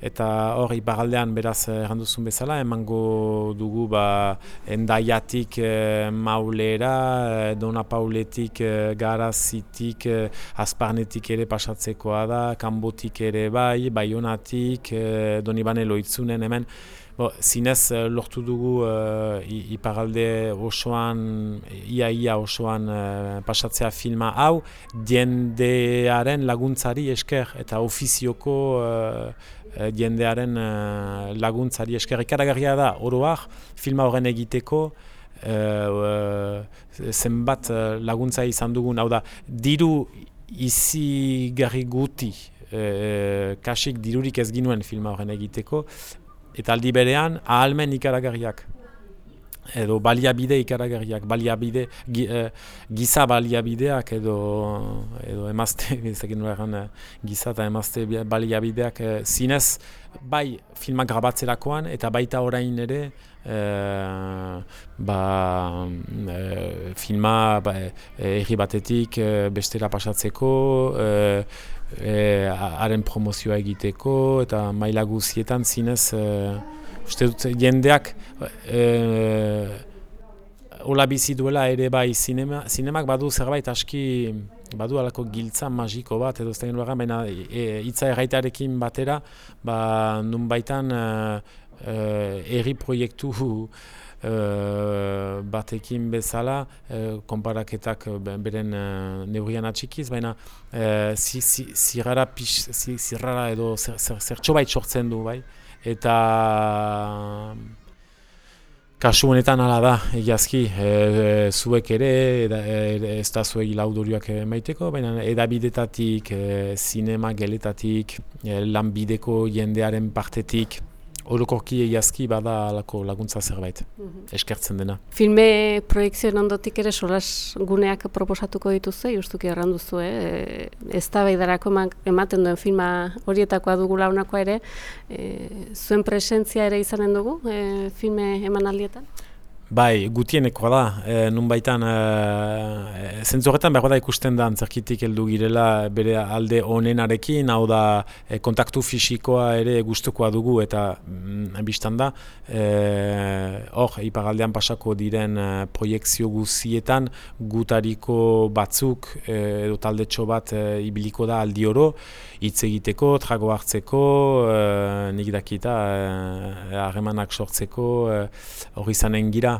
eta hor iparaldean beraz erranduzun bezala, emango dugu ba, endaiatik e, maulera, e, dona pauletik e, garazitik, e, azparnetik ere pasatzekoa da, kanbotik ere bai, baionatik, e, doni bane loitzunen hemen, Bo, zinez lortu dugu uh, iparalde osoan, ia-ia osoan uh, pasatzea filma hau, diendearen laguntzari esker eta ofizioko uh, diendearen uh, laguntzari esker. Ikaragarria da, oroak, filma horren egiteko, uh, zenbat laguntza izan dugun, hau da, diru izi garri guti, uh, kasik dirurik ez ginuen filma horren egiteko, eta aldi berean ahalmen ikaragarriak edo baliabide ikaragarriak, baliabide, eh, giza baliabideak edo, edo emazte, ezakin eh, giza eta emazte baliabideak e, zinez, bai filmak grabatzerakoan eta baita orain ere ba, filma ba, erri batetik bestera pasatzeko, haren promozioa egiteko eta maila guzietan zinez e, uste dut jendeak e, hola bizi duela ere bai zinema, zinemak badu zerbait aski badu alako giltza magiko bat edo ez da baina e, hitza erraitarekin batera ba, nun baitan e, erri proiektu uh, batekin bezala, uh, konparaketak beren uh, neurian atxikiz, baina uh, zirrara zi, zi, edo zertxo zer, sortzen du, bai? Eta kasu honetan ala da, egiazki, e, zuek ere, e, ez da zuek laudurioak maiteko, baina edabidetatik, e, sinema geletatik, e, lanbideko jendearen partetik, orokorki egiazki bada alako laguntza zerbait, mm eskertzen dena. Filme proiektzioen ondotik ere solas guneak proposatuko dituzu, justuki erran duzu, eh? ez da ematen duen filma horietakoa dugu launakoa ere, e, zuen presentzia ere izanen dugu e, filme emanaldietan? Bai, gutienekoa da, e, nun baitan, e, zentzorretan behar da ikusten da antzerkitik heldu girela bere alde onenarekin, hau da e, kontaktu fisikoa ere gustukoa dugu eta mm, biztan da, e, hor, iparaldean pasako diren e, proiektzio guzietan gutariko batzuk e, edo taldetxo bat e, ibiliko da aldi oro, hitz egiteko, trago hartzeko, e, nik dakita, harremanak sortzeko, hori e, gira,